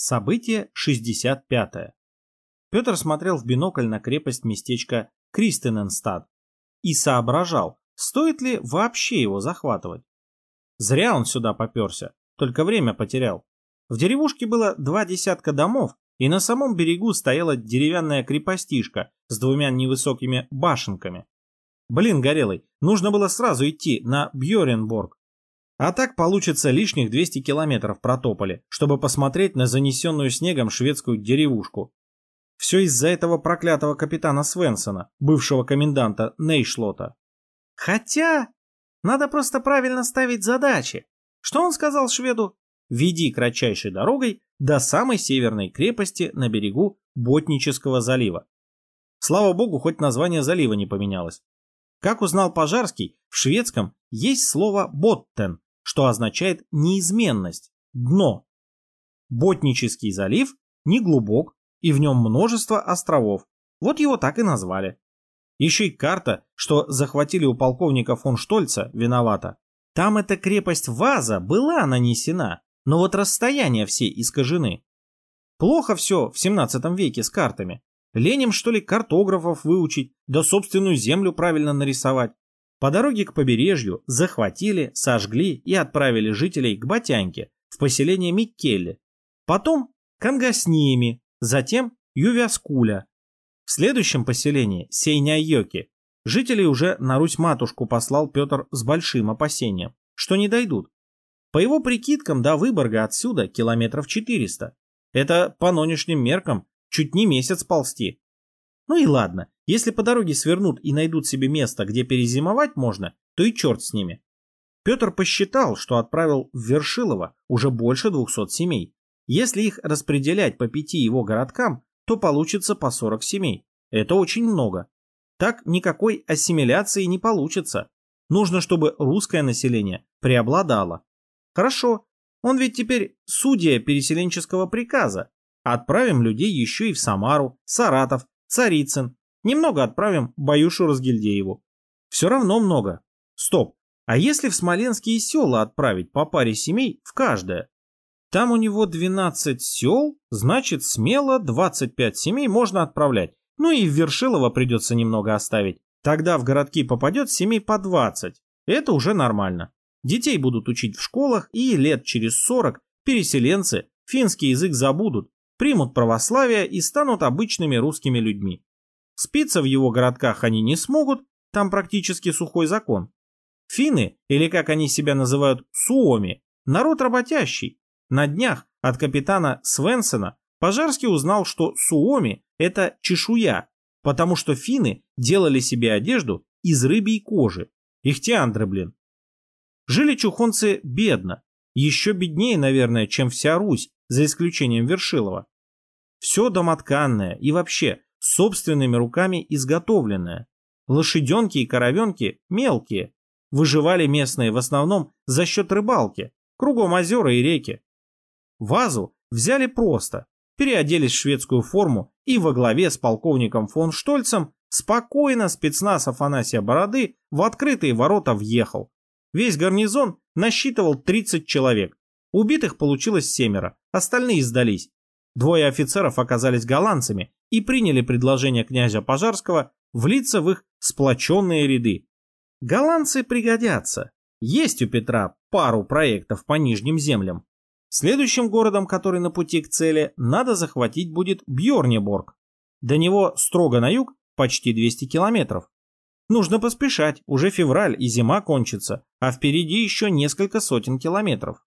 Событие 65. -е. Петр смотрел в бинокль на крепость местечка Кристененстад и соображал, стоит ли вообще его захватывать. Зря он сюда поперся, только время потерял. В деревушке было два десятка домов, и на самом берегу стояла деревянная крепостишка с двумя невысокими башенками. Блин, Горелый, нужно было сразу идти на Бьоренборг. А так получится лишних 200 километров протопали, чтобы посмотреть на занесенную снегом шведскую деревушку. Все из-за этого проклятого капитана Свенсона, бывшего коменданта Нейшлота. Хотя, надо просто правильно ставить задачи. Что он сказал шведу? Веди кратчайшей дорогой до самой северной крепости на берегу Ботнического залива. Слава богу, хоть название залива не поменялось. Как узнал Пожарский, в шведском есть слово «боттен», что означает неизменность, дно. Ботнический залив не глубок, и в нем множество островов. Вот его так и назвали. Еще и карта, что захватили у полковника фон Штольца, виновата. Там эта крепость Ваза была нанесена, но вот расстояния все искажены. Плохо все в 17 веке с картами. Ленем, что ли, картографов выучить, да собственную землю правильно нарисовать. По дороге к побережью захватили, сожгли и отправили жителей к Батяньке, в поселение Миккелли. Потом к Ангасниеми, затем Ювяскуля. В следующем поселении, Сейняйоки, жителей уже на Русь-матушку послал Петр с большим опасением, что не дойдут. По его прикидкам до Выборга отсюда километров 400. Это по нынешним меркам чуть не месяц ползти. Ну и ладно, если по дороге свернут и найдут себе место, где перезимовать можно, то и черт с ними. Петр посчитал, что отправил в Вершилово уже больше 200 семей. Если их распределять по пяти его городкам, то получится по 40 семей. Это очень много. Так никакой ассимиляции не получится. Нужно, чтобы русское население преобладало. Хорошо, он ведь теперь судья переселенческого приказа. Отправим людей еще и в Самару, Саратов, Царицын. Немного отправим Баюшу Разгильдееву. Все равно много. Стоп, а если в смоленские села отправить по паре семей в каждое? Там у него 12 сел, значит смело 25 семей можно отправлять. Ну и в Вершилово придется немного оставить. Тогда в городки попадет семей по 20. Это уже нормально. Детей будут учить в школах, и лет через 40 переселенцы финский язык забудут, примут православие и станут обычными русскими людьми. Спиться в его городках они не смогут, там практически сухой закон. Финны, или как они себя называют, суоми, народ работящий. На днях от капитана Свенсена Пожарский узнал, что суоми – это чешуя, потому что финны делали себе одежду из рыбьей кожи. Ихтиандры, блин. Жили чухонцы бедно, еще беднее, наверное, чем вся Русь, за исключением Вершилова. Все домотканное и вообще собственными руками изготовленное. Лошаденки и коровенки мелкие. Выживали местные в основном за счет рыбалки, кругом озера и реки. Вазу взяли просто, переоделись в шведскую форму и во главе с полковником фон Штольцем спокойно спецназ Афанасия Бороды в открытые ворота въехал, Весь гарнизон насчитывал 30 человек. Убитых получилось семеро, остальные сдались. Двое офицеров оказались голландцами и приняли предложение князя Пожарского влиться в их сплоченные ряды. Голландцы пригодятся. Есть у Петра пару проектов по нижним землям. Следующим городом, который на пути к цели, надо захватить будет Бьорнеборг. До него строго на юг почти 200 километров. Нужно поспешать, уже февраль и зима кончится, а впереди еще несколько сотен километров.